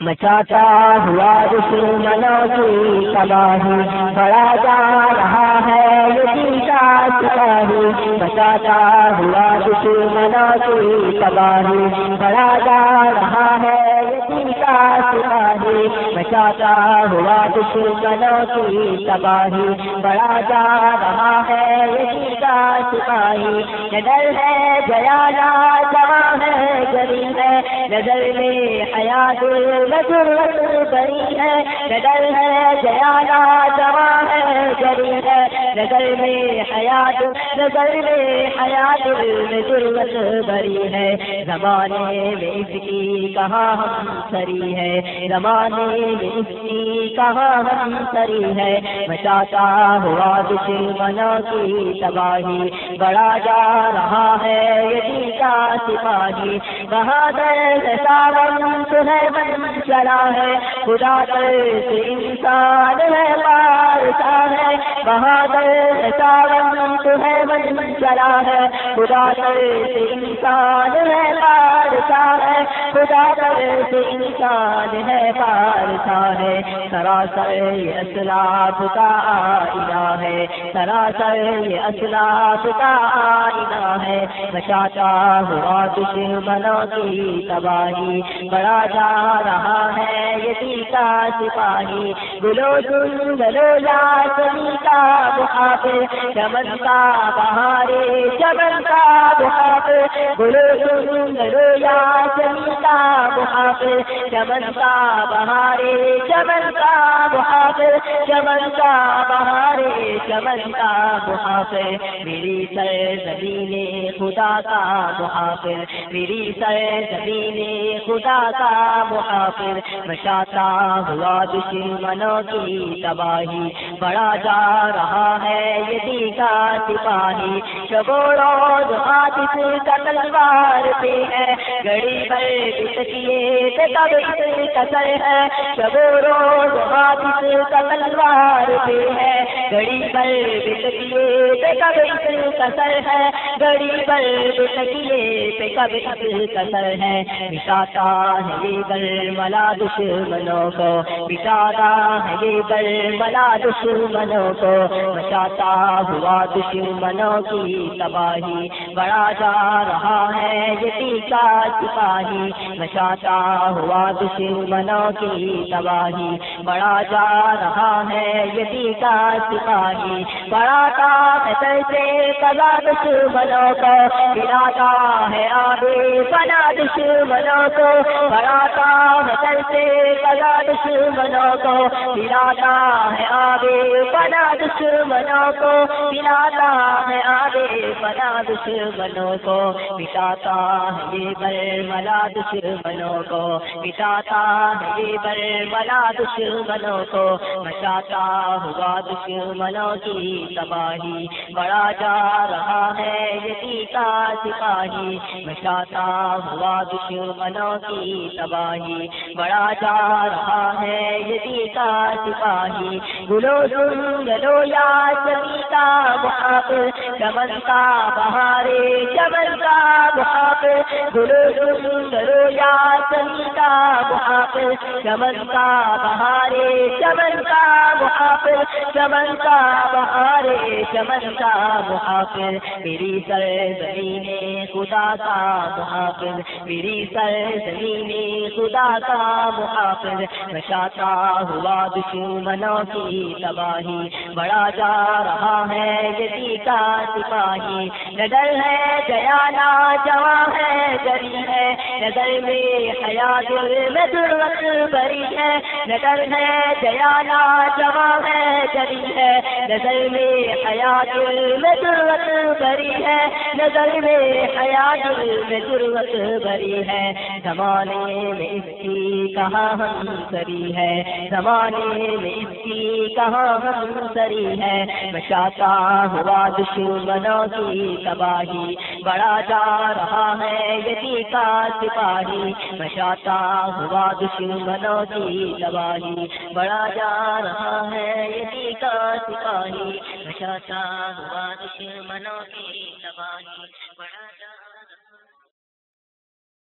مچاتا ہوا دشمنوں کی تباہی بڑا جا رہا ہے یہی کا سپاہی مچاتا ہوا دشمنوں کی تباہی بڑا جا رہا ہے یہی کا سپاہی مچاتا ہوا کی تباہی بڑا جا رہا ہے سپاہی نظر ہے جیا جا ہے گری ہے نظر میں حیات ضرورت بڑی ہے، نظر ہے جیانا جمع ہے گری ہے نظر میں حیات نظر میں حیات ضرورت بڑی ہے۔ زمانے میں اس کی کہاں ہم سری ہے، زمانے میں اس کی کہاں ہم سری ہے۔ بچاتا ہوا دشمنوں کی تباہی بڑا جا رہا ہے یہ کا سپاہی بہادر ساون تمہیں بن چلا ہے، خدا سے انسان ہے بارشا ہے بہادر ساون تمہیں بن چلا ہے، خدا سے انسان ہے بارشا ہے، خدا سے انسان ہے بارشا ہے سراسر یہ اسلاف کا آئینہ ہے۔ سراسر یہ اسلاف کا آئینہ ہے۔ بچاتا ہوا دشمنوں کی تباہی۔ بڑا جا رہا ہے یتی کا سپاہی۔ گلو دل گلو یا سبھی کا بہار چمن کا بہارے چمن کا بہار گلو دل گلو یا سبھی کا بہار چمن کا بہارے چمن کا بہار چمن کا بہارے چمن کا بہار میری سر زمین خدا کا محافظ میری سر زمین خدا کا محافظ بچاتا ہوا دشمنوں کی تباہی بڑا جا رہا ہے یہ کا سپاہی۔ شبو روز حادث کا تلوار پہ ہے، گڑی بھر جس بسکیے کب کسر ہے۔ شبو روز حادث کا تلوار پہ ہے۔ گڑی بھر بسکیے کب کسر ہے؟ گڑی بھر بسکیے پہ کب کسر ہے؟ بچاتا ہے یہ بل ملا دشمنوں کو بچاتا ہے یہ بل ملا دشمنوں کو۔ بچاتا ہوا دشمنوں کی تباہی بڑا جا رہا ہے یہ کا سپاہی۔ بچاتا ہوا دشمنوں کی تباہی بڑا جا رہا ہے یہ کا سپاہی بڑا کا سے کلا دشمنوں کو گراتا ہے آگے بنا دشمنوں کو۔ پڑھاتا بڑا کا سے کلا دشمنوں کو گراتا ہے آگے بنا دشمنوں کو۔ گراتا ہے آگے بنا دشمنوں کو۔ بٹاتا ہے یہ بر ملا دشمنوں کو۔ بٹاتا ہے یہ بر ملا دشمنوں کو۔ بچاتا ہوا دشمن دشمنوں کی تباہی۔ بڑا جا رہا ہے یہ کا سپاہی۔ بچاتا ہوا دشمنوں کی تباہی۔ بڑا جا رہا ہے یہ کا سپاہی۔ گلو سن گلو یا سبھی کا بہاپ چمن کا بہارے چمن کا بہاپ گلو سن گلو یا سبھی کا بہاپ چمن کا بہارے چمن کا بہاپ چمن کا بہارے چمن کا محافظ، میری سر زمین خدا کا محافظ، میری سر زمین خدا کا محافظ۔ بچاتا ہوا دشمنوں کی تباہی بڑا جا رہا ہے یتی کا سپاہی۔ نظر ہے جیانا جواں ہے، گری ہے۔ نظر میں حیا دل میں ضرورت بری ہے۔ نظر ہے جیانا جواں ہے گری ہے۔ نظر میں حیا دل میں ضرورت بری ہے۔ نظر میں حیا دل میں ضرورت بری ہے۔ زمانے میں اس کی کہاں ہم سری ہے۔ زمانے میں اس کی کہاں ہم سری ہے۔ بچاتا ہوا دشمنوں کی تباہی۔ بڑا جا رہا ہے یتی کا سپاہی۔ بچاتا ہوا دشمنوں کی تباہی۔ بڑا جا رہا ہے یتی کا سپاہی۔ بچاتا ہوا دشمنوں کی تباہی۔ بڑا